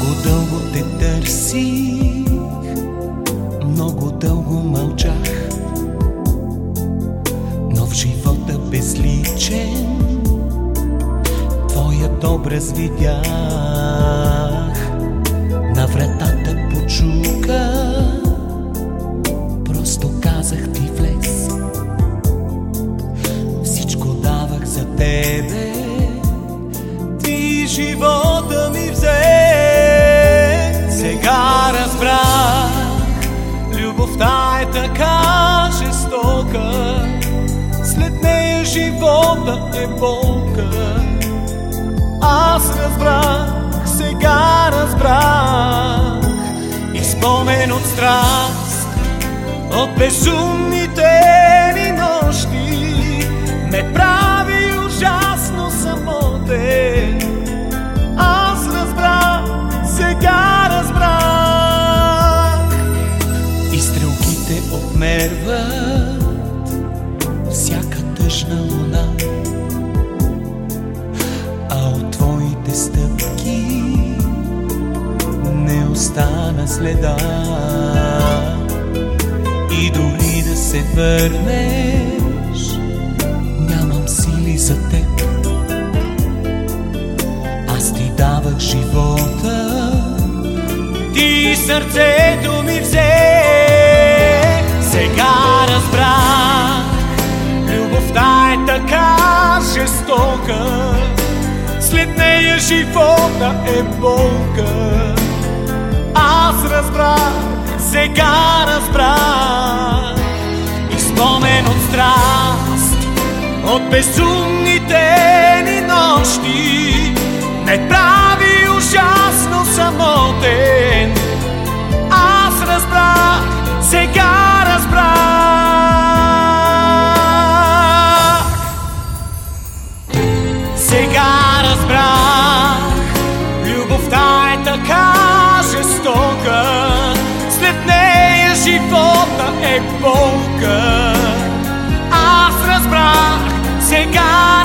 Много дълго те търсих, много дълго мълчах, но в живота безличен твоят образ видях. На вратата почука, просто казах ти влез. Всичко давах за тебе, ти живота така жестока, след нея живота е болка. Аз разбрах, сега разбрах и спомен от страст, от безумните ни нощи ме отмерват всяка тъжна луна а от твоите стъпки не остана следа. И дори да се върнеш, нямам сили за теб. Аз ти давах живота, ти сърцето ми взе. Разбрах, любовта е така жестока, след нея живота е болка. Аз разбрах, сега разбрах. И спомен от страст, от безумните ни нощи. Ме прави живота е болка. Аз разбрах, сега